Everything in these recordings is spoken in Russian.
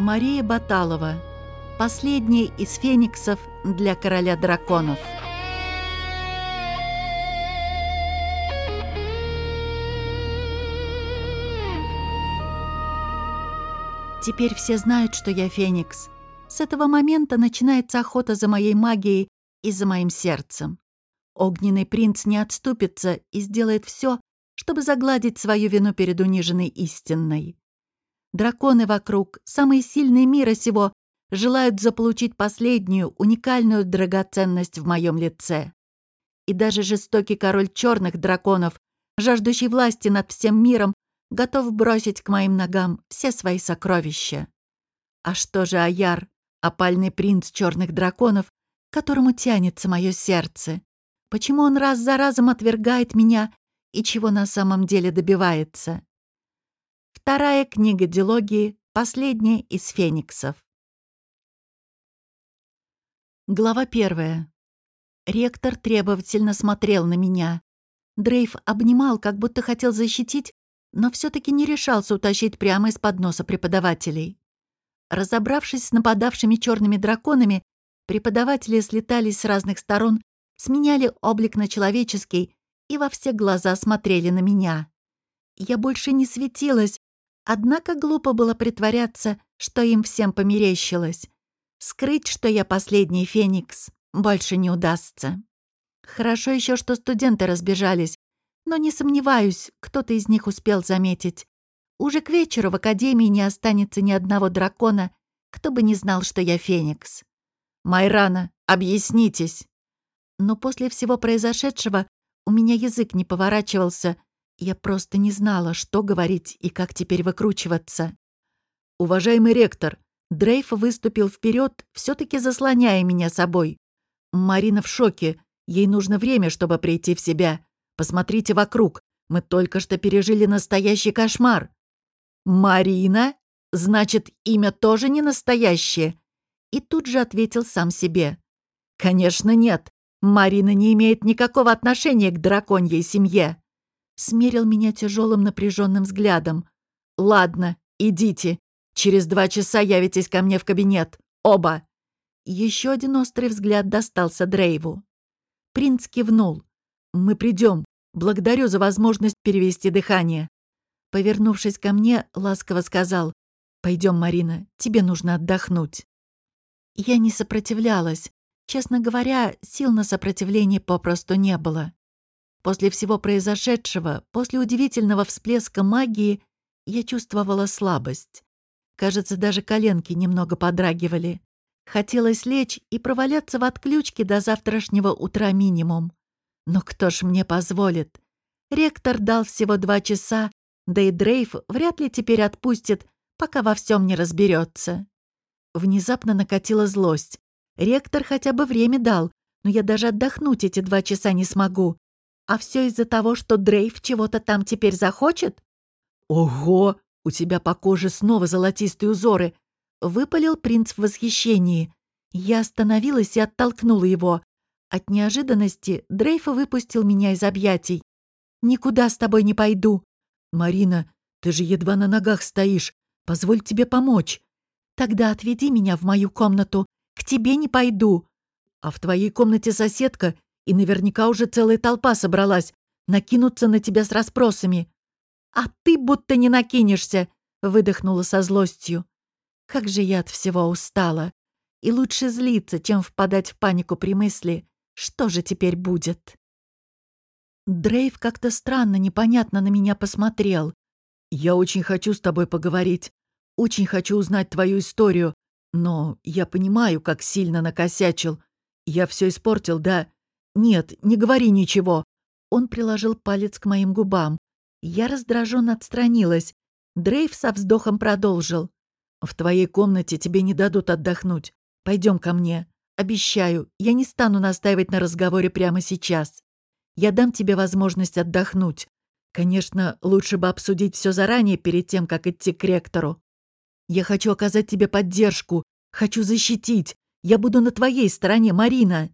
Мария Баталова. Последний из фениксов для короля драконов. Теперь все знают, что я феникс. С этого момента начинается охота за моей магией и за моим сердцем. Огненный принц не отступится и сделает все, чтобы загладить свою вину перед униженной истинной. Драконы вокруг, самые сильные мира сего, желают заполучить последнюю, уникальную драгоценность в моем лице. И даже жестокий король черных драконов, жаждущий власти над всем миром, готов бросить к моим ногам все свои сокровища. А что же Аяр, опальный принц черных драконов, к которому тянется мое сердце? Почему он раз за разом отвергает меня и чего на самом деле добивается? Вторая книга дилогии, последняя из фениксов. Глава первая. Ректор требовательно смотрел на меня. Дрейв обнимал, как будто хотел защитить, но все таки не решался утащить прямо из-под носа преподавателей. Разобравшись с нападавшими черными драконами, преподаватели слетались с разных сторон, сменяли облик на человеческий и во все глаза смотрели на меня. Я больше не светилась, однако глупо было притворяться, что им всем померещилось. Скрыть, что я последний феникс, больше не удастся. Хорошо еще, что студенты разбежались, но не сомневаюсь, кто-то из них успел заметить. Уже к вечеру в Академии не останется ни одного дракона, кто бы не знал, что я Феникс. «Майрана, объяснитесь!» Но после всего произошедшего у меня язык не поворачивался, я просто не знала, что говорить и как теперь выкручиваться. «Уважаемый ректор!» Дрейф выступил вперед, все таки заслоняя меня собой. Марина в шоке, ей нужно время, чтобы прийти в себя. Посмотрите вокруг. Мы только что пережили настоящий кошмар. Марина? Значит, имя тоже не настоящее? И тут же ответил сам себе. Конечно, нет. Марина не имеет никакого отношения к драконьей семье. Смерил меня тяжелым напряженным взглядом. Ладно, идите. Через два часа явитесь ко мне в кабинет. Оба. Еще один острый взгляд достался Дрейву. Принц кивнул. «Мы придем. Благодарю за возможность перевести дыхание». Повернувшись ко мне, ласково сказал, «Пойдем, Марина, тебе нужно отдохнуть». Я не сопротивлялась. Честно говоря, сил на сопротивление попросту не было. После всего произошедшего, после удивительного всплеска магии, я чувствовала слабость. Кажется, даже коленки немного подрагивали. Хотелось лечь и проваляться в отключке до завтрашнего утра минимум. Но кто ж мне позволит? Ректор дал всего два часа, да и Дрейф вряд ли теперь отпустит, пока во всем не разберется. Внезапно накатила злость. Ректор хотя бы время дал, но я даже отдохнуть эти два часа не смогу. А все из-за того, что Дрейф чего-то там теперь захочет? Ого, у тебя по коже снова золотистые узоры. Выпалил принц в восхищении. Я остановилась и оттолкнула его. От неожиданности Дрейфа выпустил меня из объятий. «Никуда с тобой не пойду». «Марина, ты же едва на ногах стоишь. Позволь тебе помочь». «Тогда отведи меня в мою комнату. К тебе не пойду». «А в твоей комнате соседка, и наверняка уже целая толпа собралась. Накинуться на тебя с расспросами». «А ты будто не накинешься», — выдохнула со злостью. «Как же я от всего устала. И лучше злиться, чем впадать в панику при мысли, что же теперь будет? Дрейв как-то странно, непонятно на меня посмотрел. «Я очень хочу с тобой поговорить. Очень хочу узнать твою историю. Но я понимаю, как сильно накосячил. Я все испортил, да? Нет, не говори ничего». Он приложил палец к моим губам. Я раздраженно отстранилась. Дрейв со вздохом продолжил. «В твоей комнате тебе не дадут отдохнуть. Пойдем ко мне. Обещаю, я не стану настаивать на разговоре прямо сейчас. Я дам тебе возможность отдохнуть. Конечно, лучше бы обсудить все заранее перед тем, как идти к ректору. Я хочу оказать тебе поддержку, хочу защитить. Я буду на твоей стороне, Марина.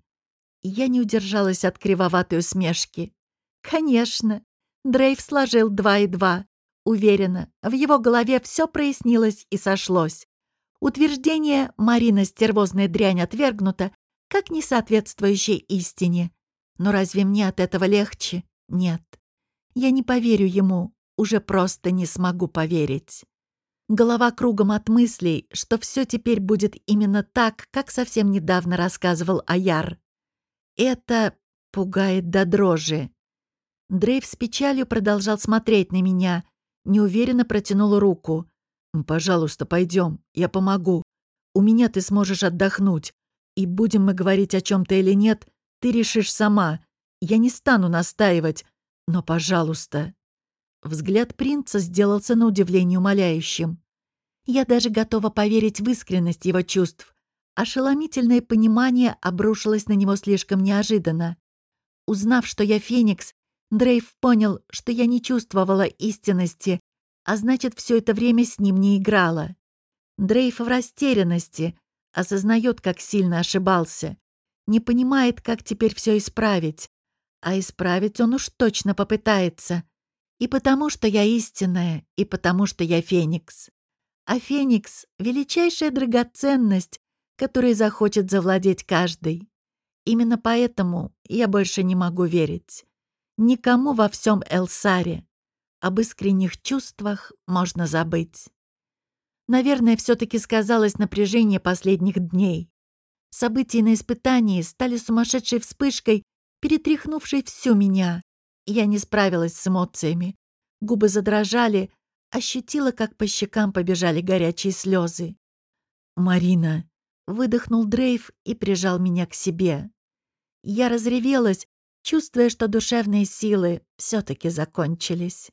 Я не удержалась от кривоватой усмешки. Конечно. Дрейв сложил два и два. Уверена, в его голове все прояснилось и сошлось. Утверждение «Марина стервозная дрянь» отвергнуто, как не соответствующее истине. Но разве мне от этого легче? Нет. Я не поверю ему, уже просто не смогу поверить. Голова кругом от мыслей, что все теперь будет именно так, как совсем недавно рассказывал Аяр. Это пугает до дрожи. Дрейв с печалью продолжал смотреть на меня, неуверенно протянул руку. «Пожалуйста, пойдем, я помогу. У меня ты сможешь отдохнуть. И будем мы говорить о чем-то или нет, ты решишь сама. Я не стану настаивать, но, пожалуйста». Взгляд принца сделался на удивление умоляющим. Я даже готова поверить в искренность его чувств. Ошеломительное понимание обрушилось на него слишком неожиданно. Узнав, что я Феникс, Дрейв понял, что я не чувствовала истинности, а значит, все это время с ним не играла. Дрейв в растерянности, осознает, как сильно ошибался, не понимает, как теперь все исправить. А исправить он уж точно попытается. И потому, что я истинная, и потому, что я Феникс. А Феникс — величайшая драгоценность, которой захочет завладеть каждый. Именно поэтому я больше не могу верить. Никому во всем Элсаре. Об искренних чувствах можно забыть. Наверное, все-таки сказалось напряжение последних дней. События на испытании стали сумасшедшей вспышкой, перетряхнувшей всю меня. Я не справилась с эмоциями. Губы задрожали, ощутила, как по щекам побежали горячие слезы. «Марина!» — выдохнул Дрейв и прижал меня к себе. Я разревелась, чувствуя, что душевные силы все-таки закончились.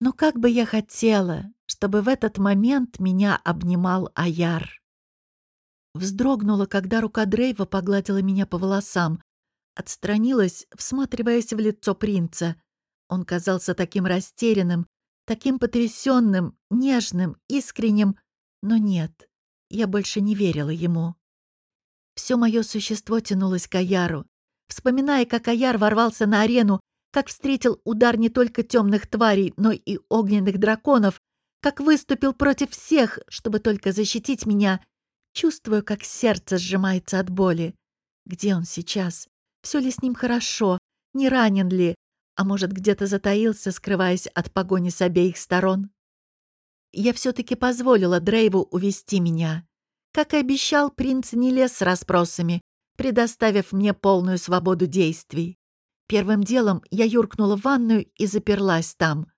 Но как бы я хотела, чтобы в этот момент меня обнимал Аяр. Вздрогнула, когда рука Дрейва погладила меня по волосам. Отстранилась, всматриваясь в лицо принца. Он казался таким растерянным, таким потрясенным, нежным, искренним. Но нет, я больше не верила ему. Все мое существо тянулось к Аяру. Вспоминая, как Аяр ворвался на арену, как встретил удар не только темных тварей, но и огненных драконов, как выступил против всех, чтобы только защитить меня, чувствую, как сердце сжимается от боли. Где он сейчас? Все ли с ним хорошо? Не ранен ли? А может, где-то затаился, скрываясь от погони с обеих сторон? Я все-таки позволила Дрейву увести меня. Как и обещал, принц не лез с расспросами, предоставив мне полную свободу действий. Первым делом я юркнула в ванную и заперлась там.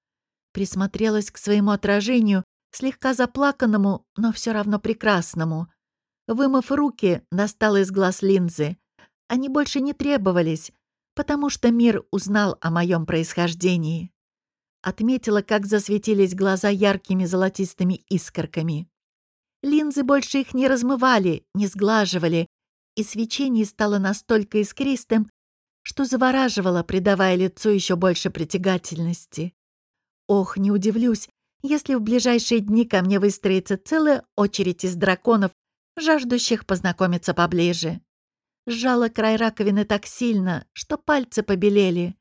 Присмотрелась к своему отражению, слегка заплаканному, но все равно прекрасному. Вымыв руки, достала из глаз линзы. Они больше не требовались, потому что мир узнал о моем происхождении. Отметила, как засветились глаза яркими золотистыми искорками. Линзы больше их не размывали, не сглаживали, и свечение стало настолько искристым, что завораживало, придавая лицу еще больше притягательности. Ох, не удивлюсь, если в ближайшие дни ко мне выстроится целая очередь из драконов, жаждущих познакомиться поближе. Сжала край раковины так сильно, что пальцы побелели.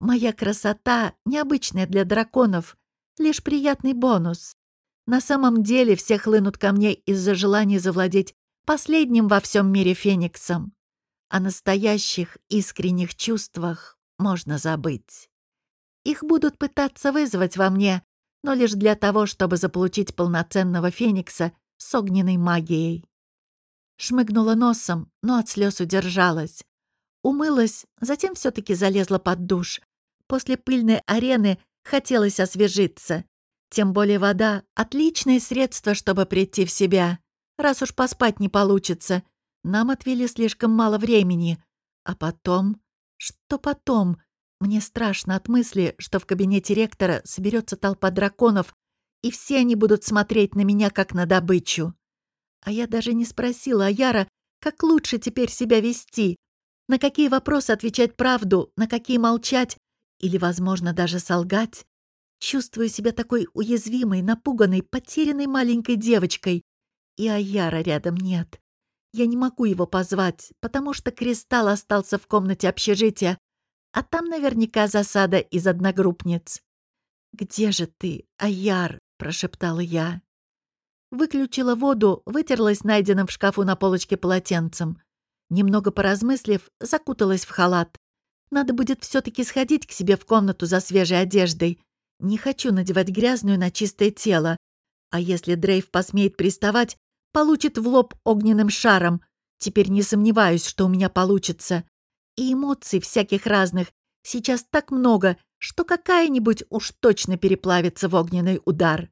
Моя красота, необычная для драконов, лишь приятный бонус. На самом деле все хлынут ко мне из-за желания завладеть последним во всем мире фениксом. О настоящих искренних чувствах можно забыть. Их будут пытаться вызвать во мне, но лишь для того, чтобы заполучить полноценного феникса с огненной магией. Шмыгнула носом, но от слез удержалась. Умылась, затем все таки залезла под душ. После пыльной арены хотелось освежиться. Тем более вода — отличное средство, чтобы прийти в себя. Раз уж поспать не получится, нам отвели слишком мало времени. А потом... Что потом? Мне страшно от мысли, что в кабинете ректора соберется толпа драконов, и все они будут смотреть на меня, как на добычу. А я даже не спросила Аяра, как лучше теперь себя вести, на какие вопросы отвечать правду, на какие молчать или, возможно, даже солгать. Чувствую себя такой уязвимой, напуганной, потерянной маленькой девочкой. И Аяра рядом нет. Я не могу его позвать, потому что Кристалл остался в комнате общежития, а там наверняка засада из одногруппниц. «Где же ты, Аяр?» — прошептала я. Выключила воду, вытерлась найденным в шкафу на полочке полотенцем. Немного поразмыслив, закуталась в халат. Надо будет все таки сходить к себе в комнату за свежей одеждой. Не хочу надевать грязную на чистое тело. А если Дрейв посмеет приставать, получит в лоб огненным шаром. Теперь не сомневаюсь, что у меня получится. И эмоций всяких разных сейчас так много, что какая-нибудь уж точно переплавится в огненный удар.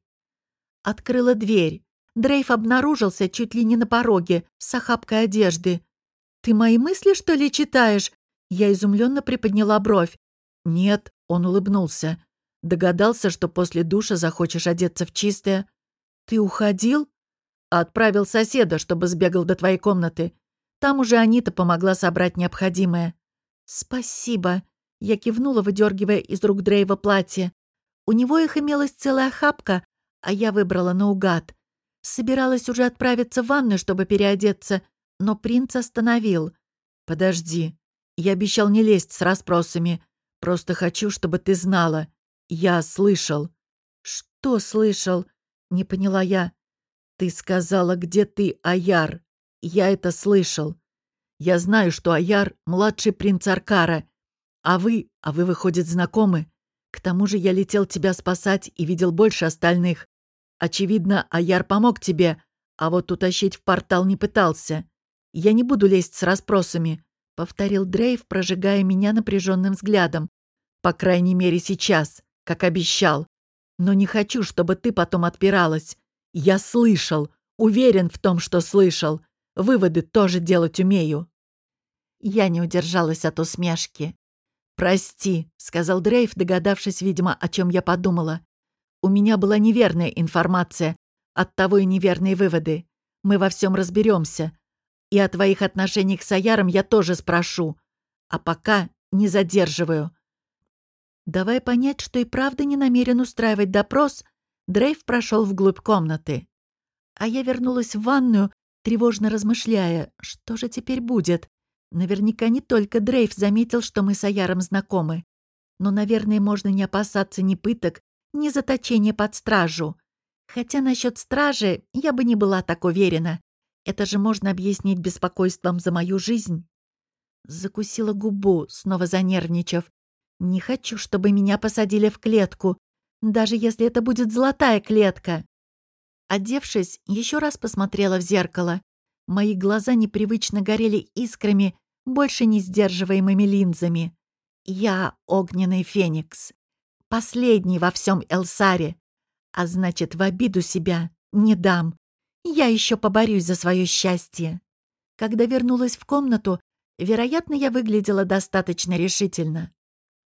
Открыла дверь. Дрейв обнаружился чуть ли не на пороге, с охапкой одежды. «Ты мои мысли, что ли, читаешь?» Я изумленно приподняла бровь. «Нет», — он улыбнулся. «Догадался, что после душа захочешь одеться в чистое». «Ты уходил?» «Отправил соседа, чтобы сбегал до твоей комнаты. Там уже Анита помогла собрать необходимое». «Спасибо», — я кивнула, выдергивая из рук Дрейва платье. У него их имелась целая хапка, а я выбрала наугад. Собиралась уже отправиться в ванную, чтобы переодеться, но принц остановил. «Подожди. Я обещал не лезть с расспросами. Просто хочу, чтобы ты знала. Я слышал». «Что слышал?» — не поняла я. «Ты сказала, где ты, Аяр. Я это слышал. Я знаю, что Аяр — младший принц Аркара. А вы, а вы, выходит, знакомы. К тому же я летел тебя спасать и видел больше остальных. Очевидно, Аяр помог тебе, а вот утащить в портал не пытался. Я не буду лезть с расспросами», — повторил Дрейв, прожигая меня напряженным взглядом. «По крайней мере, сейчас, как обещал. Но не хочу, чтобы ты потом отпиралась. Я слышал, уверен в том, что слышал. Выводы тоже делать умею». Я не удержалась от усмешки. «Прости», — сказал Дрейв, догадавшись, видимо, о чем я подумала. «У меня была неверная информация, оттого и неверные выводы. Мы во всем разберемся. И о твоих отношениях с Аяром я тоже спрошу. А пока не задерживаю. Давай понять, что и правда не намерен устраивать допрос, Дрейв прошел вглубь комнаты. А я вернулась в ванную, тревожно размышляя, что же теперь будет. Наверняка не только Дрейв заметил, что мы с Аяром знакомы. Но, наверное, можно не опасаться ни пыток, ни заточения под стражу. Хотя насчет стражи я бы не была так уверена. Это же можно объяснить беспокойством за мою жизнь. Закусила губу, снова занервничав. Не хочу, чтобы меня посадили в клетку, даже если это будет золотая клетка. Одевшись, еще раз посмотрела в зеркало. Мои глаза непривычно горели искрами, больше не сдерживаемыми линзами. Я огненный феникс. Последний во всем Элсаре. А значит, в обиду себя не дам. Я еще поборюсь за свое счастье. Когда вернулась в комнату, вероятно, я выглядела достаточно решительно.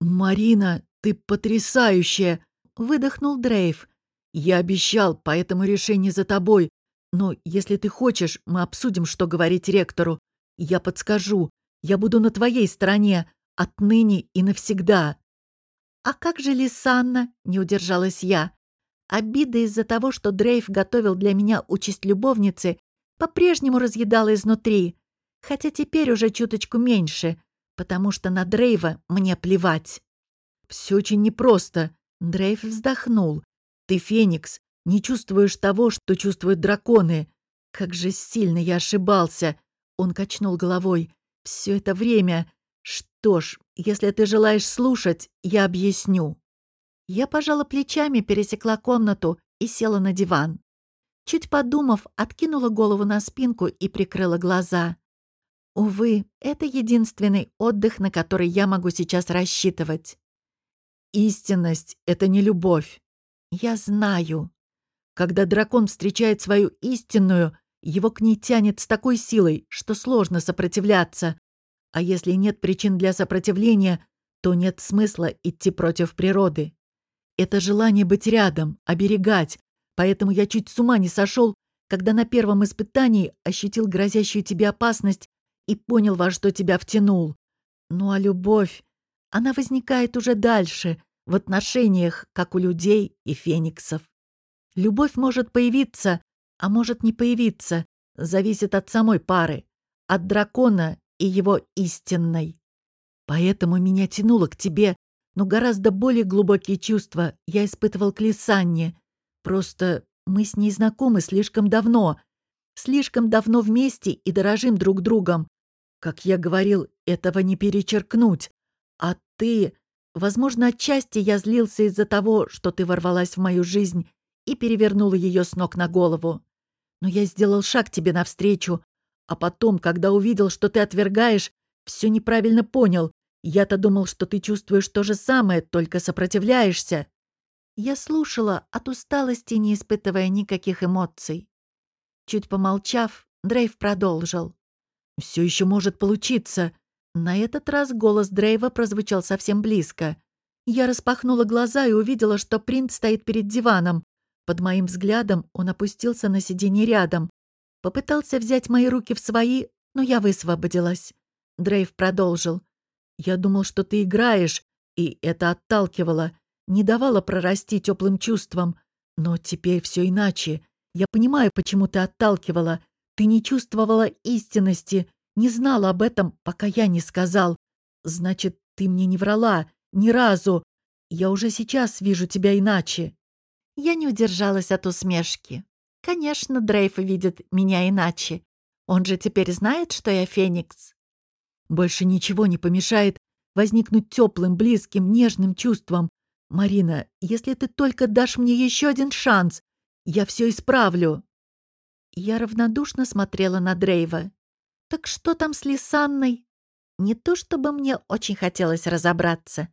«Марина, ты потрясающая!» — выдохнул Дрейв. «Я обещал, поэтому решение за тобой. Но если ты хочешь, мы обсудим, что говорить ректору. Я подскажу. Я буду на твоей стороне. Отныне и навсегда». «А как же Лисанна?» — не удержалась я. Обида из-за того, что Дрейв готовил для меня участь любовницы, по-прежнему разъедала изнутри, хотя теперь уже чуточку меньше, потому что на Дрейва мне плевать. «Все очень непросто», — Дрейв вздохнул. «Ты феникс, не чувствуешь того, что чувствуют драконы. Как же сильно я ошибался!» Он качнул головой. «Все это время. Что ж, если ты желаешь слушать, я объясню». Я пожала плечами, пересекла комнату и села на диван. Чуть подумав, откинула голову на спинку и прикрыла глаза. Увы, это единственный отдых, на который я могу сейчас рассчитывать. Истинность — это не любовь. Я знаю. Когда дракон встречает свою истинную, его к ней тянет с такой силой, что сложно сопротивляться. А если нет причин для сопротивления, то нет смысла идти против природы. Это желание быть рядом, оберегать. Поэтому я чуть с ума не сошел, когда на первом испытании ощутил грозящую тебе опасность и понял, во что тебя втянул. Ну а любовь, она возникает уже дальше, в отношениях, как у людей и фениксов. Любовь может появиться, а может не появиться, зависит от самой пары, от дракона и его истинной. Поэтому меня тянуло к тебе, но гораздо более глубокие чувства я испытывал к Лисанне. Просто Мы с ней знакомы слишком давно. Слишком давно вместе и дорожим друг другом. Как я говорил, этого не перечеркнуть. А ты... Возможно, отчасти я злился из-за того, что ты ворвалась в мою жизнь и перевернула ее с ног на голову. Но я сделал шаг тебе навстречу, а потом, когда увидел, что ты отвергаешь, все неправильно понял. Я-то думал, что ты чувствуешь то же самое, только сопротивляешься. Я слушала, от усталости не испытывая никаких эмоций. Чуть помолчав, Дрейв продолжил. «Все еще может получиться». На этот раз голос Дрейва прозвучал совсем близко. Я распахнула глаза и увидела, что принц стоит перед диваном. Под моим взглядом он опустился на сиденье рядом. Попытался взять мои руки в свои, но я высвободилась. Дрейв продолжил. «Я думал, что ты играешь, и это отталкивало, не давало прорасти теплым чувствам. Но теперь все иначе. Я понимаю, почему ты отталкивала. Ты не чувствовала истинности, не знала об этом, пока я не сказал. Значит, ты мне не врала. Ни разу. Я уже сейчас вижу тебя иначе». Я не удержалась от усмешки. Конечно, Дрейф видит меня иначе. Он же теперь знает, что я Феникс. Больше ничего не помешает возникнуть теплым, близким, нежным чувством. Марина, если ты только дашь мне еще один шанс, я все исправлю. Я равнодушно смотрела на Дрейва. Так что там с Лисанной? Не то чтобы мне очень хотелось разобраться.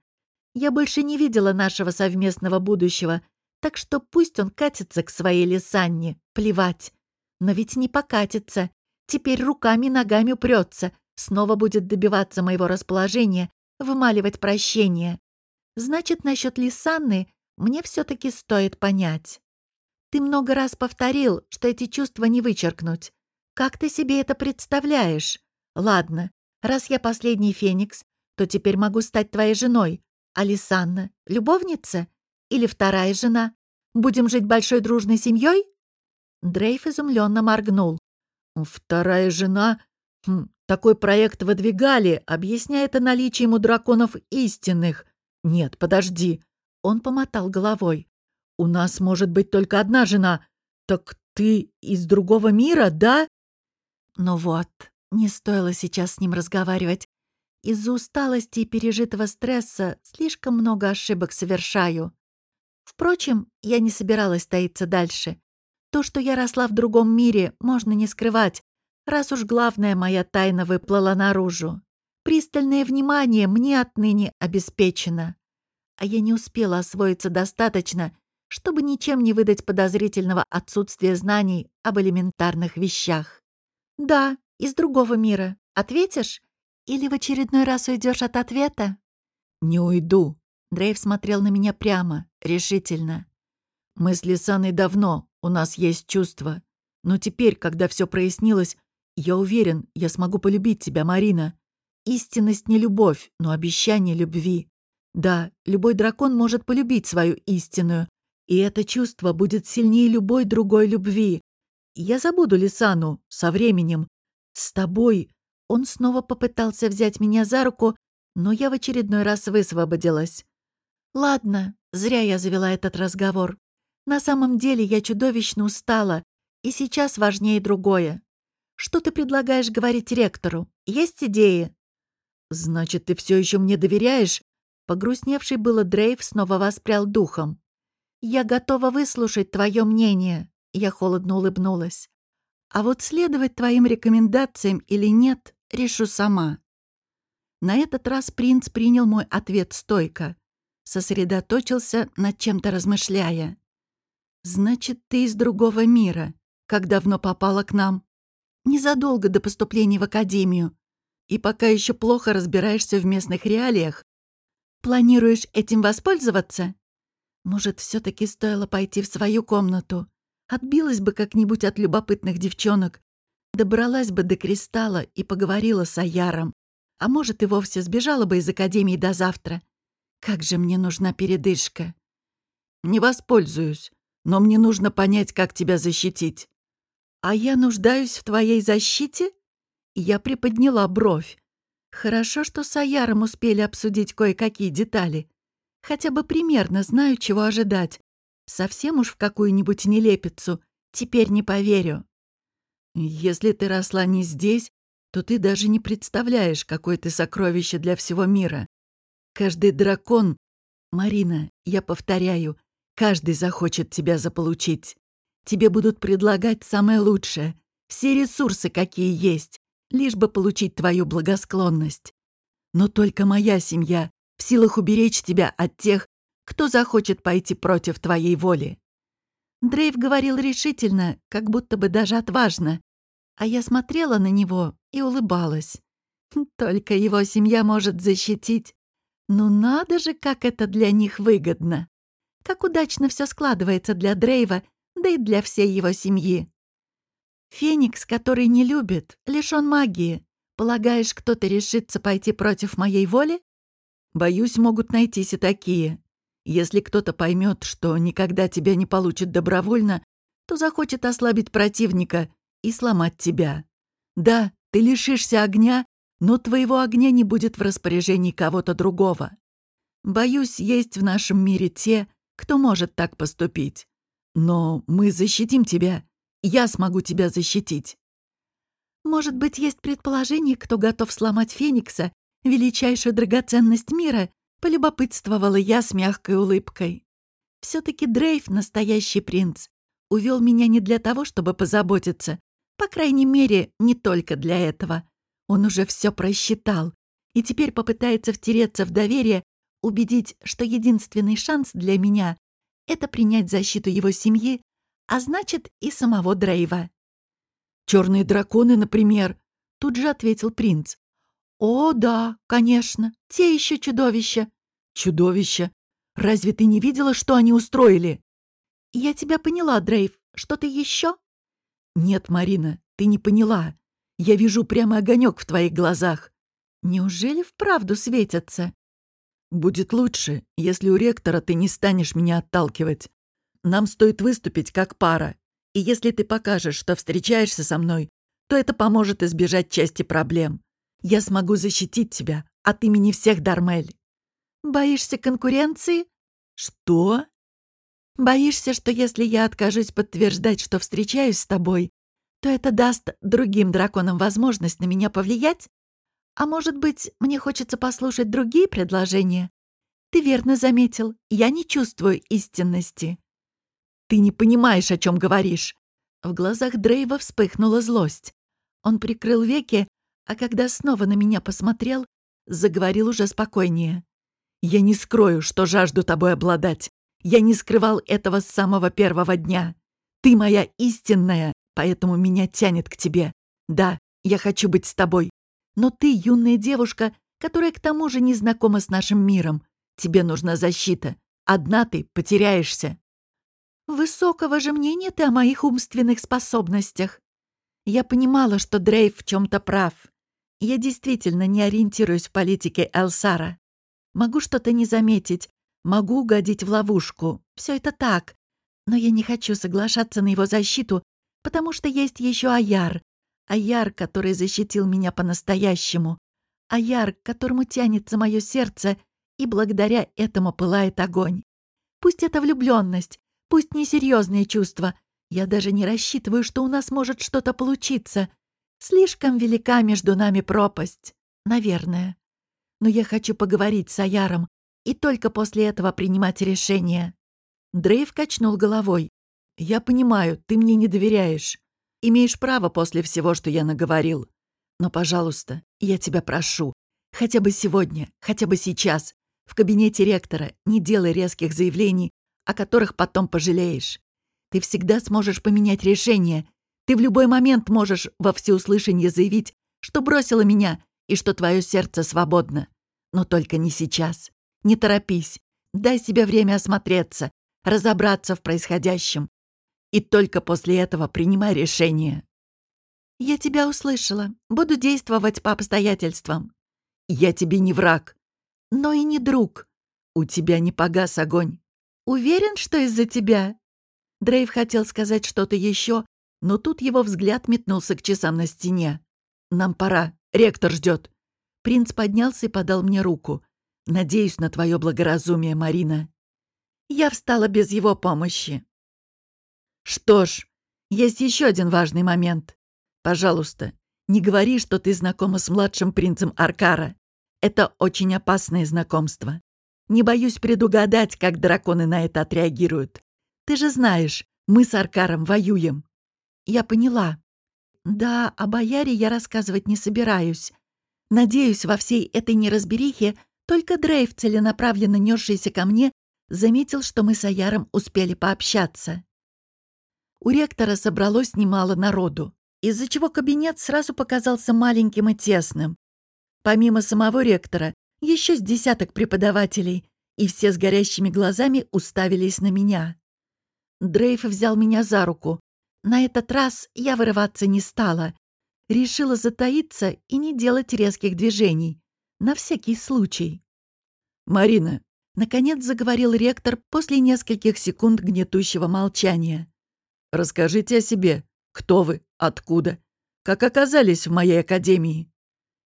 Я больше не видела нашего совместного будущего, так что пусть он катится к своей Лисанне, плевать. Но ведь не покатится. Теперь руками ногами упрется, снова будет добиваться моего расположения, вымаливать прощение. Значит, насчет Лисанны мне все-таки стоит понять. Ты много раз повторил, что эти чувства не вычеркнуть. Как ты себе это представляешь? Ладно, раз я последний феникс, то теперь могу стать твоей женой. А любовница? Или вторая жена? Будем жить большой дружной семьей? Дрейф изумленно моргнул. «Вторая жена? Такой проект выдвигали, объясняя это наличием у драконов истинных. Нет, подожди». Он помотал головой. «У нас может быть только одна жена. Так ты из другого мира, да?» Ну вот, не стоило сейчас с ним разговаривать. Из-за усталости и пережитого стресса слишком много ошибок совершаю. Впрочем, я не собиралась таиться дальше. То, что я росла в другом мире, можно не скрывать, раз уж главная моя тайна выплыла наружу. Пристальное внимание мне отныне обеспечено. А я не успела освоиться достаточно, чтобы ничем не выдать подозрительного отсутствия знаний об элементарных вещах. «Да, из другого мира. Ответишь? Или в очередной раз уйдешь от ответа?» «Не уйду». Дрейв смотрел на меня прямо, решительно. «Мы с Лисаной давно, у нас есть чувства. Но теперь, когда все прояснилось, я уверен, я смогу полюбить тебя, Марина. Истинность не любовь, но обещание любви. Да, любой дракон может полюбить свою истинную, и это чувство будет сильнее любой другой любви. Я забуду Лисану со временем. С тобой. Он снова попытался взять меня за руку, но я в очередной раз высвободилась. Ладно, зря я завела этот разговор. На самом деле я чудовищно устала, и сейчас важнее другое. Что ты предлагаешь говорить ректору? Есть идеи?» «Значит, ты все еще мне доверяешь?» Погрустневший было Дрейв снова воспрял духом. «Я готова выслушать твое мнение», — я холодно улыбнулась. «А вот следовать твоим рекомендациям или нет, решу сама». На этот раз принц принял мой ответ стойко. Сосредоточился, над чем-то размышляя. «Значит, ты из другого мира. Как давно попала к нам?» «Незадолго до поступления в академию. И пока еще плохо разбираешься в местных реалиях. Планируешь этим воспользоваться? Может, все таки стоило пойти в свою комнату? Отбилась бы как-нибудь от любопытных девчонок. Добралась бы до кристалла и поговорила с Аяром. А может, и вовсе сбежала бы из академии до завтра. Как же мне нужна передышка. Не воспользуюсь но мне нужно понять, как тебя защитить. А я нуждаюсь в твоей защите? Я приподняла бровь. Хорошо, что с Аяром успели обсудить кое-какие детали. Хотя бы примерно знаю, чего ожидать. Совсем уж в какую-нибудь нелепицу. Теперь не поверю. Если ты росла не здесь, то ты даже не представляешь, какое ты сокровище для всего мира. Каждый дракон... Марина, я повторяю, каждый захочет тебя заполучить. Тебе будут предлагать самое лучшее, все ресурсы, какие есть, лишь бы получить твою благосклонность. Но только моя семья в силах уберечь тебя от тех, кто захочет пойти против твоей воли. Дрейв говорил решительно, как будто бы даже отважно, а я смотрела на него и улыбалась. Только его семья может защитить. Ну надо же, как это для них выгодно. Как удачно все складывается для Дрейва, да и для всей его семьи. Феникс, который не любит, лишён магии. Полагаешь, кто-то решится пойти против моей воли? Боюсь, могут найтись и такие. Если кто-то поймет, что никогда тебя не получит добровольно, то захочет ослабить противника и сломать тебя. Да, ты лишишься огня, но твоего огня не будет в распоряжении кого-то другого. Боюсь, есть в нашем мире те, кто может так поступить. Но мы защитим тебя. Я смогу тебя защитить. Может быть, есть предположение, кто готов сломать Феникса, величайшую драгоценность мира, полюбопытствовала я с мягкой улыбкой. все таки Дрейв — настоящий принц. Увел меня не для того, чтобы позаботиться. По крайней мере, не только для этого. Он уже все просчитал и теперь попытается втереться в доверие, убедить, что единственный шанс для меня — это принять защиту его семьи, а значит и самого Дрейва. Черные драконы, например», — тут же ответил принц. «О, да, конечно, те еще чудовища». «Чудовища? Разве ты не видела, что они устроили?» «Я тебя поняла, Дрейв. Что-то еще?» «Нет, Марина, ты не поняла. Я вижу прямо огонек в твоих глазах. Неужели вправду светятся?» «Будет лучше, если у ректора ты не станешь меня отталкивать. Нам стоит выступить как пара. И если ты покажешь, что встречаешься со мной, то это поможет избежать части проблем. Я смогу защитить тебя от имени всех Дармель. Боишься конкуренции? Что? Боишься, что если я откажусь подтверждать, что встречаюсь с тобой, то это даст другим драконам возможность на меня повлиять? А может быть, мне хочется послушать другие предложения? Ты верно заметил, я не чувствую истинности. Ты не понимаешь, о чем говоришь. В глазах Дрейва вспыхнула злость. Он прикрыл веки, а когда снова на меня посмотрел, заговорил уже спокойнее. «Я не скрою, что жажду тобой обладать. Я не скрывал этого с самого первого дня. Ты моя истинная, поэтому меня тянет к тебе. Да, я хочу быть с тобой. Но ты юная девушка, которая к тому же не знакома с нашим миром. Тебе нужна защита. Одна ты потеряешься. Высокого же мнения ты о моих умственных способностях. Я понимала, что Дрейв в чем-то прав. Я действительно не ориентируюсь в политике Элсара. Могу что-то не заметить, могу угодить в ловушку. Все это так. Но я не хочу соглашаться на его защиту, потому что есть еще Аяр. Аяр, который защитил меня по-настоящему. Аяр, к которому тянется мое сердце, и благодаря этому пылает огонь. Пусть это влюбленность, Пусть несерьезные чувства. Я даже не рассчитываю, что у нас может что-то получиться. Слишком велика между нами пропасть. Наверное. Но я хочу поговорить с Аяром и только после этого принимать решение. Дрейв качнул головой. «Я понимаю, ты мне не доверяешь. Имеешь право после всего, что я наговорил. Но, пожалуйста, я тебя прошу, хотя бы сегодня, хотя бы сейчас, в кабинете ректора не делай резких заявлений о которых потом пожалеешь. Ты всегда сможешь поменять решение. Ты в любой момент можешь во всеуслышание заявить, что бросила меня и что твое сердце свободно. Но только не сейчас. Не торопись. Дай себе время осмотреться, разобраться в происходящем. И только после этого принимай решение. Я тебя услышала. Буду действовать по обстоятельствам. Я тебе не враг. Но и не друг. У тебя не погас огонь. Уверен, что из-за тебя?» Дрейв хотел сказать что-то еще, но тут его взгляд метнулся к часам на стене. «Нам пора. Ректор ждет. Принц поднялся и подал мне руку. «Надеюсь на твое благоразумие, Марина». Я встала без его помощи. Что ж, есть еще один важный момент. Пожалуйста, не говори, что ты знакома с младшим принцем Аркара. Это очень опасное знакомство. Не боюсь предугадать, как драконы на это отреагируют. Ты же знаешь, мы с Аркаром воюем. Я поняла. Да, о бояре я рассказывать не собираюсь. Надеюсь, во всей этой неразберихе только Дрейв, целенаправленно несшийся ко мне, заметил, что мы с Аяром успели пообщаться. У ректора собралось немало народу, из-за чего кабинет сразу показался маленьким и тесным. Помимо самого ректора, еще с десяток преподавателей, и все с горящими глазами уставились на меня. Дрейф взял меня за руку. На этот раз я вырываться не стала. Решила затаиться и не делать резких движений. На всякий случай. «Марина», — наконец заговорил ректор после нескольких секунд гнетущего молчания. «Расскажите о себе. Кто вы? Откуда? Как оказались в моей академии?»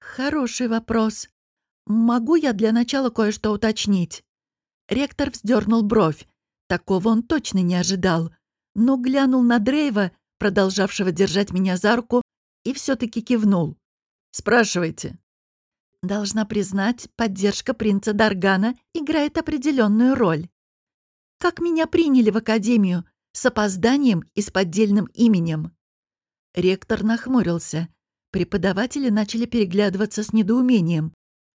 «Хороший вопрос. Могу я для начала кое-что уточнить?» Ректор вздернул бровь. Такого он точно не ожидал. Но глянул на Дрейва, продолжавшего держать меня за руку, и все таки кивнул. «Спрашивайте». Должна признать, поддержка принца Даргана играет определенную роль. Как меня приняли в академию, с опозданием и с поддельным именем. Ректор нахмурился. Преподаватели начали переглядываться с недоумением.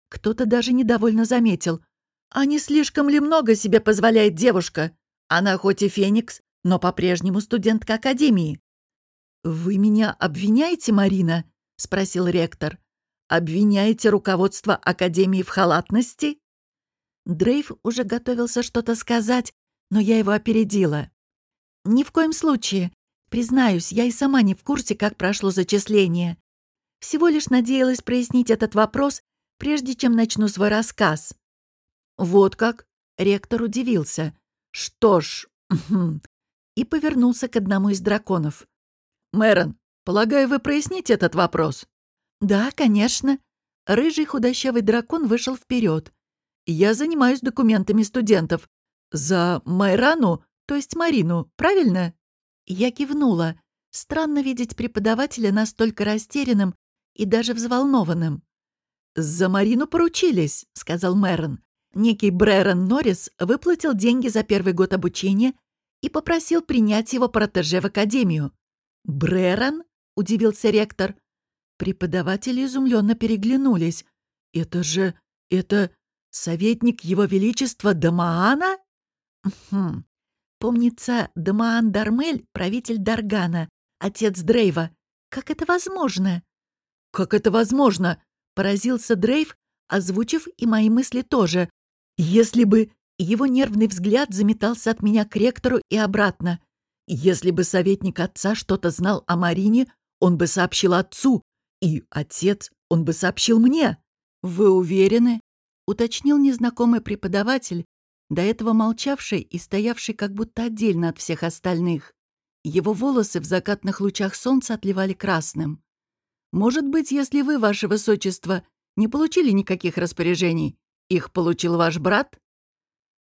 Кто-то даже недовольно заметил. «А не слишком ли много себе позволяет девушка? Она хоть и феникс, но по-прежнему студентка Академии». «Вы меня обвиняете, Марина?» — спросил ректор. «Обвиняете руководство Академии в халатности?» Дрейв уже готовился что-то сказать, но я его опередила. «Ни в коем случае. Признаюсь, я и сама не в курсе, как прошло зачисление. Всего лишь надеялась прояснить этот вопрос, прежде чем начну свой рассказ». «Вот как?» — ректор удивился. «Что ж...» и повернулся к одному из драконов. «Мэрон, полагаю, вы проясните этот вопрос?» «Да, конечно». Рыжий худощавый дракон вышел вперед. «Я занимаюсь документами студентов. За Майрану то есть Марину, правильно?» Я кивнула. Странно видеть преподавателя настолько растерянным и даже взволнованным. «За Марину поручились», — сказал Мэрон. Некий Брэрон Норрис выплатил деньги за первый год обучения и попросил принять его протеже в академию. «Брэрон?» — удивился ректор. Преподаватели изумленно переглянулись. «Это же... это... советник Его Величества Дамаана?» «Хм... Помнится, Дамаан Дармель — правитель Даргана, отец Дрейва. Как это возможно?» «Как это возможно?» — поразился Дрейв, озвучив и мои мысли тоже. «Если бы...» Его нервный взгляд заметался от меня к ректору и обратно. Если бы советник отца что-то знал о Марине, он бы сообщил отцу, и отец, он бы сообщил мне. «Вы уверены?» — уточнил незнакомый преподаватель, до этого молчавший и стоявший как будто отдельно от всех остальных. Его волосы в закатных лучах солнца отливали красным. «Может быть, если вы, ваше высочество, не получили никаких распоряжений, их получил ваш брат?»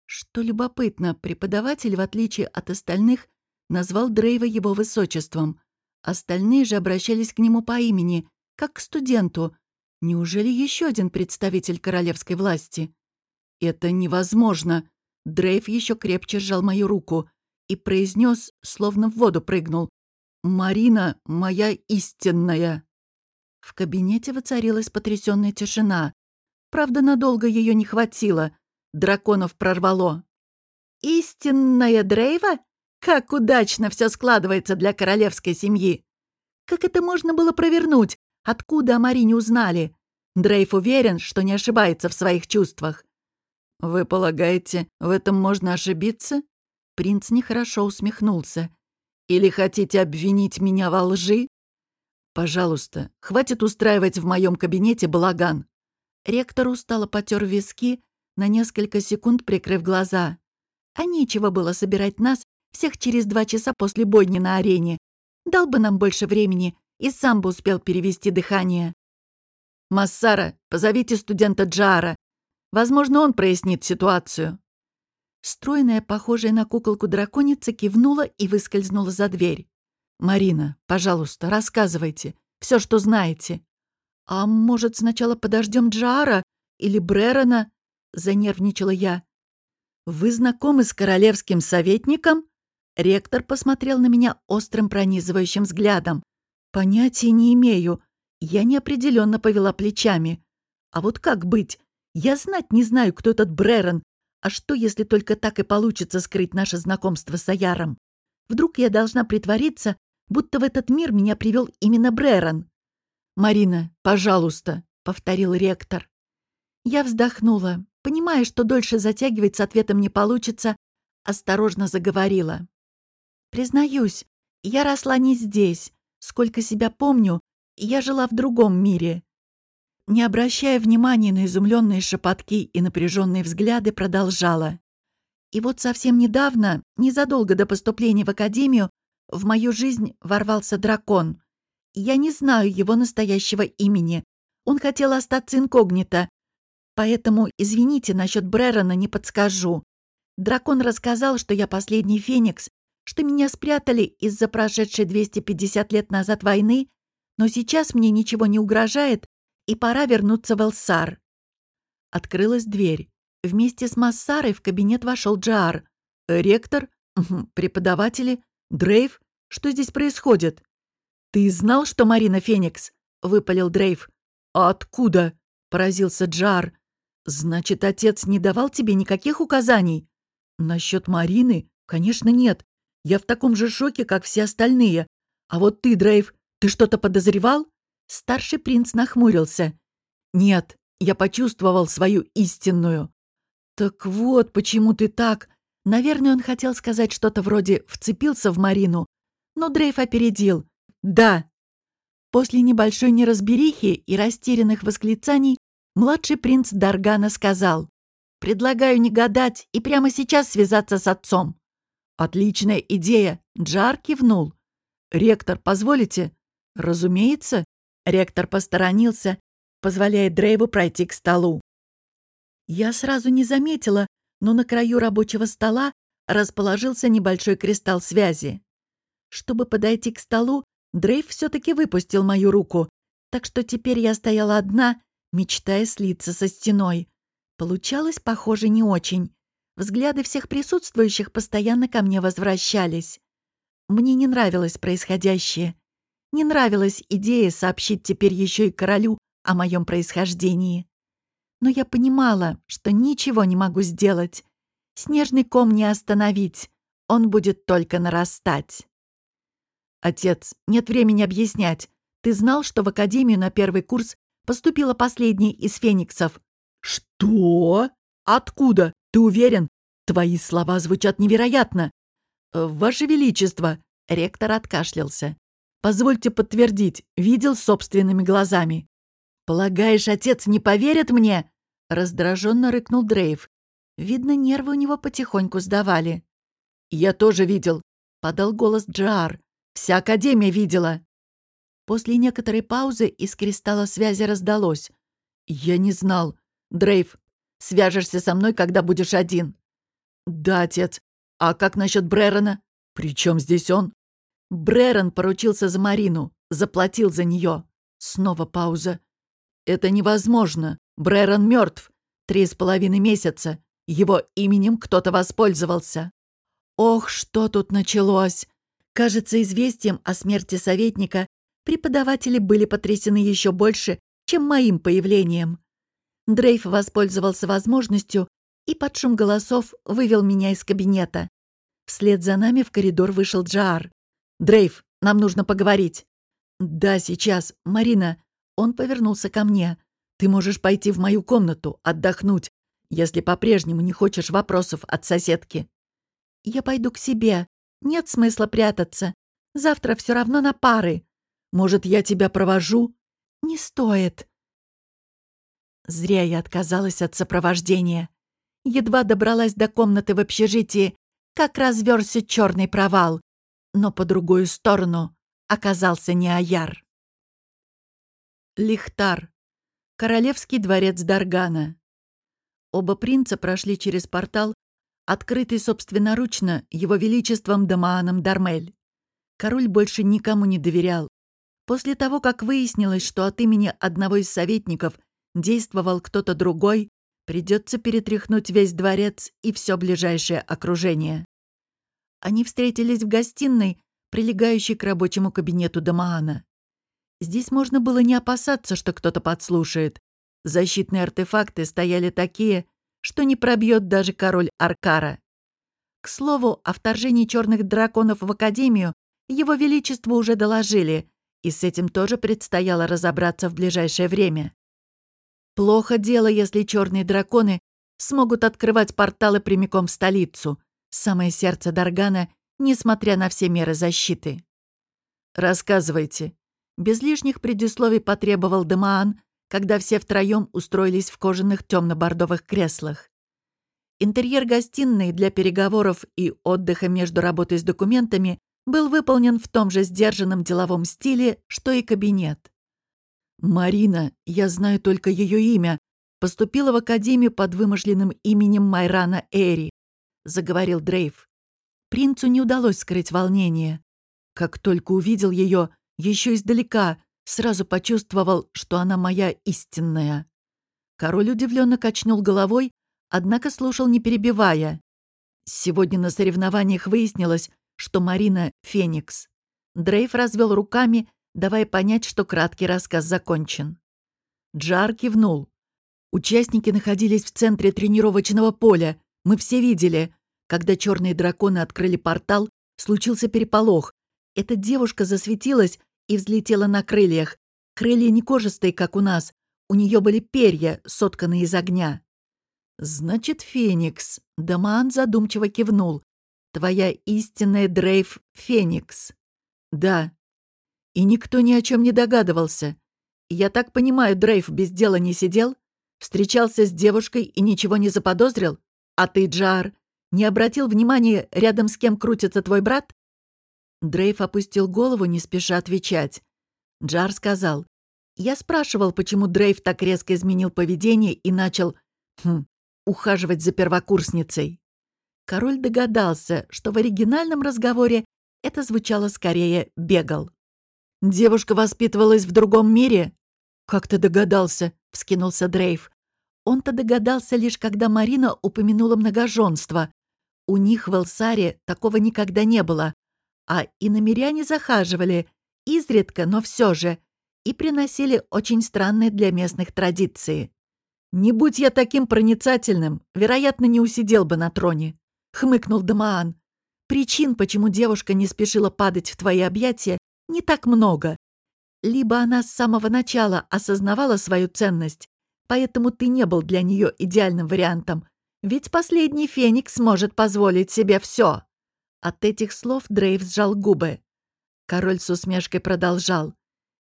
Что любопытно, преподаватель, в отличие от остальных, назвал Дрейва его высочеством. Остальные же обращались к нему по имени, как к студенту. Неужели еще один представитель королевской власти? «Это невозможно!» Дрейв еще крепче сжал мою руку и произнес, словно в воду прыгнул. «Марина, моя истинная!» В кабинете воцарилась потрясенная тишина. Правда, надолго ее не хватило. Драконов прорвало. «Истинная Дрейва? Как удачно все складывается для королевской семьи! Как это можно было провернуть? Откуда о Марине узнали? Дрейв уверен, что не ошибается в своих чувствах. «Вы полагаете, в этом можно ошибиться?» Принц нехорошо усмехнулся. «Или хотите обвинить меня во лжи?» «Пожалуйста, хватит устраивать в моем кабинете балаган». Ректор устало потер виски, на несколько секунд прикрыв глаза. А нечего было собирать нас всех через два часа после бойни на арене. Дал бы нам больше времени и сам бы успел перевести дыхание. «Массара, позовите студента Джара. Возможно, он прояснит ситуацию». Стройная, похожая на куколку драконица, кивнула и выскользнула за дверь. «Марина, пожалуйста, рассказывайте. Все, что знаете». «А может, сначала подождем Джара или Брерона?» — занервничала я. «Вы знакомы с королевским советником?» Ректор посмотрел на меня острым пронизывающим взглядом. «Понятия не имею. Я неопределенно повела плечами. А вот как быть? Я знать не знаю, кто этот Брерон. А что, если только так и получится скрыть наше знакомство с Аяром? Вдруг я должна притвориться, будто в этот мир меня привел именно Брерон?» «Марина, пожалуйста», — повторил ректор. Я вздохнула, понимая, что дольше затягивать с ответом не получится, осторожно заговорила. «Признаюсь, я росла не здесь. Сколько себя помню, я жила в другом мире». Не обращая внимания на изумленные шепотки и напряженные взгляды, продолжала. И вот совсем недавно, незадолго до поступления в академию, в мою жизнь ворвался дракон. Я не знаю его настоящего имени. Он хотел остаться инкогнито, Поэтому, извините, насчет Брерона не подскажу. Дракон рассказал, что я последний феникс, что меня спрятали из-за прошедшей 250 лет назад войны, но сейчас мне ничего не угрожает, и пора вернуться в Элсар. Открылась дверь. Вместе с Массарой в кабинет вошел Джаар. «Ректор? Преподаватели? Дрейв? Что здесь происходит?» «Ты знал, что Марина Феникс?» — выпалил Дрейв. «А откуда?» — поразился Джаар. «Значит, отец не давал тебе никаких указаний?» «Насчет Марины? Конечно, нет. Я в таком же шоке, как все остальные. А вот ты, Дрейв, ты что-то подозревал?» Старший принц нахмурился. «Нет, я почувствовал свою истинную». «Так вот, почему ты так...» Наверное, он хотел сказать что-то вроде «вцепился в Марину», но Дрейв опередил. «Да». После небольшой неразберихи и растерянных восклицаний Младший принц Даргана сказал, «Предлагаю не гадать и прямо сейчас связаться с отцом». «Отличная идея!» — Джар кивнул. «Ректор, позволите?» «Разумеется». Ректор посторонился, позволяя Дрейву пройти к столу. Я сразу не заметила, но на краю рабочего стола расположился небольшой кристалл связи. Чтобы подойти к столу, Дрейв все-таки выпустил мою руку, так что теперь я стояла одна мечтая слиться со стеной. Получалось, похоже, не очень. Взгляды всех присутствующих постоянно ко мне возвращались. Мне не нравилось происходящее. Не нравилась идея сообщить теперь еще и королю о моем происхождении. Но я понимала, что ничего не могу сделать. Снежный ком не остановить, он будет только нарастать. «Отец, нет времени объяснять. Ты знал, что в академию на первый курс поступила последней из фениксов». «Что? Откуда? Ты уверен? Твои слова звучат невероятно». «Э, «Ваше Величество», — ректор откашлялся. «Позвольте подтвердить, видел собственными глазами». «Полагаешь, отец не поверит мне?» — раздраженно рыкнул Дрейв. Видно, нервы у него потихоньку сдавали. «Я тоже видел», — подал голос Джар. «Вся Академия видела». После некоторой паузы из кристалла связи раздалось. «Я не знал. Дрейв, свяжешься со мной, когда будешь один». «Да, отец. А как насчет Брерона?» «При чем здесь он?» Брерон поручился за Марину, заплатил за нее. Снова пауза. «Это невозможно. Брерон мертв. Три с половиной месяца. Его именем кто-то воспользовался». Ох, что тут началось! Кажется, известием о смерти советника Преподаватели были потрясены еще больше, чем моим появлением. Дрейф воспользовался возможностью и под шум голосов вывел меня из кабинета. Вслед за нами в коридор вышел Джаар. «Дрейф, нам нужно поговорить». «Да, сейчас. Марина». Он повернулся ко мне. «Ты можешь пойти в мою комнату, отдохнуть, если по-прежнему не хочешь вопросов от соседки». «Я пойду к себе. Нет смысла прятаться. Завтра все равно на пары». Может, я тебя провожу?» «Не стоит». Зря я отказалась от сопровождения. Едва добралась до комнаты в общежитии, как разверся черный провал. Но по другую сторону оказался не Аяр. Лихтар. Королевский дворец Даргана. Оба принца прошли через портал, открытый собственноручно его величеством Дамааном Дармель. Король больше никому не доверял. После того, как выяснилось, что от имени одного из советников действовал кто-то другой, придется перетряхнуть весь дворец и все ближайшее окружение. Они встретились в гостиной, прилегающей к рабочему кабинету Дамаана. Здесь можно было не опасаться, что кто-то подслушает. Защитные артефакты стояли такие, что не пробьет даже король Аркара. К слову, о вторжении черных драконов в Академию его Величество уже доложили, и с этим тоже предстояло разобраться в ближайшее время. Плохо дело, если черные драконы смогут открывать порталы прямиком в столицу, самое сердце Даргана, несмотря на все меры защиты. «Рассказывайте». Без лишних предисловий потребовал Демаан, когда все втроем устроились в кожаных темно-бордовых креслах. Интерьер гостиной для переговоров и отдыха между работой с документами был выполнен в том же сдержанном деловом стиле, что и кабинет. «Марина, я знаю только ее имя, поступила в академию под вымышленным именем Майрана Эри», — заговорил Дрейв. Принцу не удалось скрыть волнение. Как только увидел ее, еще издалека, Сразу почувствовал, что она моя истинная. Король удивленно качнул головой, однако слушал, не перебивая. Сегодня на соревнованиях выяснилось, что Марина — Феникс. Дрейв развел руками, давая понять, что краткий рассказ закончен. Джар кивнул. Участники находились в центре тренировочного поля. Мы все видели. Когда черные драконы открыли портал, случился переполох. Эта девушка засветилась и взлетела на крыльях. Крылья не кожистые, как у нас. У нее были перья, сотканные из огня. «Значит, Феникс», — Дамаан задумчиво кивнул. «Твоя истинная Дрейв — Феникс». «Да». И никто ни о чем не догадывался. Я так понимаю, Дрейв без дела не сидел? Встречался с девушкой и ничего не заподозрил? А ты, Джар, не обратил внимания, рядом с кем крутится твой брат? Дрейв опустил голову, не спеша отвечать. Джар сказал. «Я спрашивал, почему Дрейв так резко изменил поведение и начал... Хм, ухаживать за первокурсницей». Король догадался, что в оригинальном разговоре это звучало скорее «бегал». «Девушка воспитывалась в другом мире?» «Как ты догадался?» — вскинулся Дрейв. Он-то догадался лишь, когда Марина упомянула многоженство. У них в Элсаре такого никогда не было, а иномеряне захаживали, изредка, но все же, и приносили очень странные для местных традиции. «Не будь я таким проницательным, вероятно, не усидел бы на троне», — хмыкнул Дамаан. «Причин, почему девушка не спешила падать в твои объятия, не так много. Либо она с самого начала осознавала свою ценность, поэтому ты не был для нее идеальным вариантом, ведь последний феникс может позволить себе все. От этих слов Дрейв сжал губы. Король с усмешкой продолжал.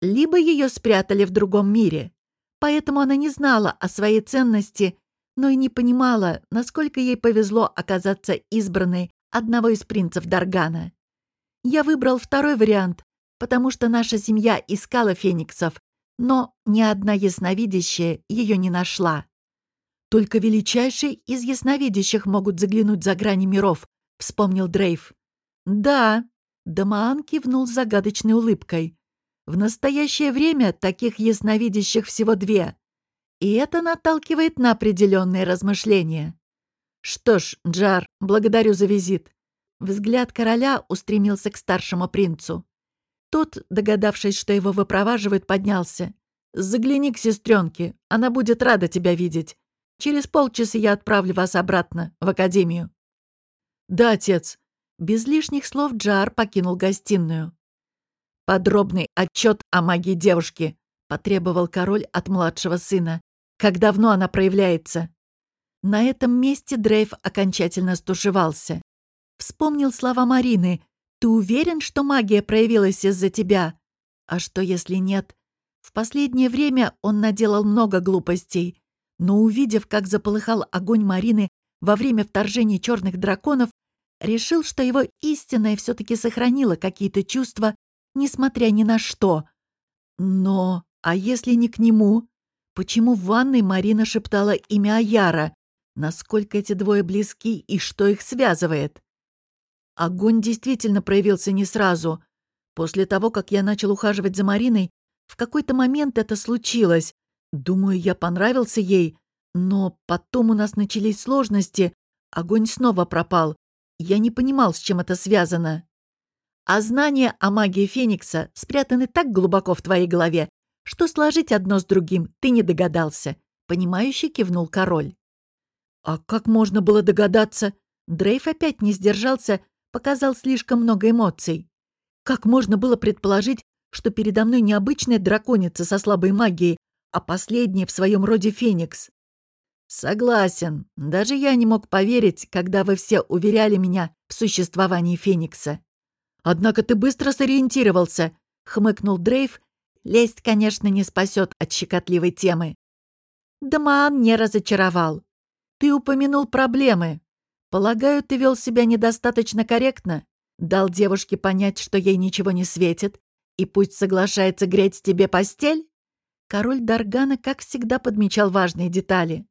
Либо ее спрятали в другом мире, поэтому она не знала о своей ценности, но и не понимала, насколько ей повезло оказаться избранной одного из принцев Даргана. Я выбрал второй вариант, потому что наша семья искала фениксов, но ни одна ясновидящая ее не нашла. Только величайшие из ясновидящих могут заглянуть за грани миров, — вспомнил Дрейв. «Да», — Дамаан кивнул загадочной улыбкой. «В настоящее время таких ясновидящих всего две, и это наталкивает на определенные размышления. Что ж, Джар, благодарю за визит». Взгляд короля устремился к старшему принцу. Тот, догадавшись, что его выпроваживают, поднялся. «Загляни к сестренке, она будет рада тебя видеть. Через полчаса я отправлю вас обратно, в академию». «Да, отец». Без лишних слов Джар покинул гостиную. «Подробный отчет о магии девушки», — потребовал король от младшего сына. «Как давно она проявляется?» На этом месте Дрейв окончательно стушевался. Вспомнил слова Марины. «Ты уверен, что магия проявилась из-за тебя?» А что, если нет? В последнее время он наделал много глупостей, но увидев, как заполыхал огонь Марины во время вторжения черных драконов, решил, что его истинное все-таки сохранило какие-то чувства, несмотря ни на что. Но, а если не к нему? Почему в ванной Марина шептала имя Аяра? Насколько эти двое близки и что их связывает? Огонь действительно проявился не сразу. После того, как я начал ухаживать за Мариной, в какой-то момент это случилось. Думаю, я понравился ей, но потом у нас начались сложности, огонь снова пропал. Я не понимал, с чем это связано. А знания о магии Феникса спрятаны так глубоко в твоей голове, что сложить одно с другим ты не догадался. Понимающе кивнул король. А как можно было догадаться? Дрейф опять не сдержался, показал слишком много эмоций. Как можно было предположить, что передо мной необычная драконица со слабой магией, а последняя в своем роде Феникс? «Согласен. Даже я не мог поверить, когда вы все уверяли меня в существовании Феникса». «Однако ты быстро сориентировался», — хмыкнул Дрейв. «Лесть, конечно, не спасет от щекотливой темы». Дамаан не разочаровал. «Ты упомянул проблемы. Полагаю, ты вел себя недостаточно корректно. Дал девушке понять, что ей ничего не светит, и пусть соглашается греть тебе постель?» Король Даргана, как всегда, подмечал важные детали.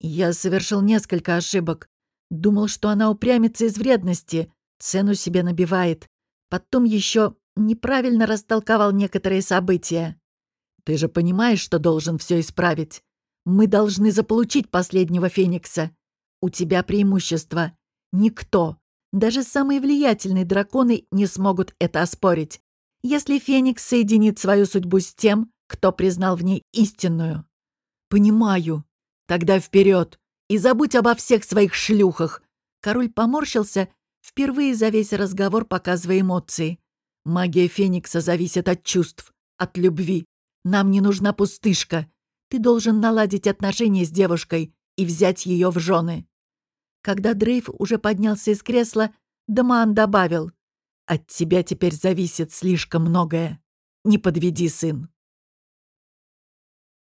Я совершил несколько ошибок. Думал, что она упрямится из вредности, цену себе набивает. Потом еще неправильно растолковал некоторые события. Ты же понимаешь, что должен все исправить. Мы должны заполучить последнего Феникса. У тебя преимущество. Никто, даже самые влиятельные драконы не смогут это оспорить. Если Феникс соединит свою судьбу с тем, кто признал в ней истинную. Понимаю, Тогда вперед и забудь обо всех своих шлюхах. Король поморщился, впервые за весь разговор показывая эмоции. Магия Феникса зависит от чувств, от любви. Нам не нужна пустышка. Ты должен наладить отношения с девушкой и взять ее в жены. Когда Дрейв уже поднялся из кресла, Дамаан добавил. «От тебя теперь зависит слишком многое. Не подведи, сын».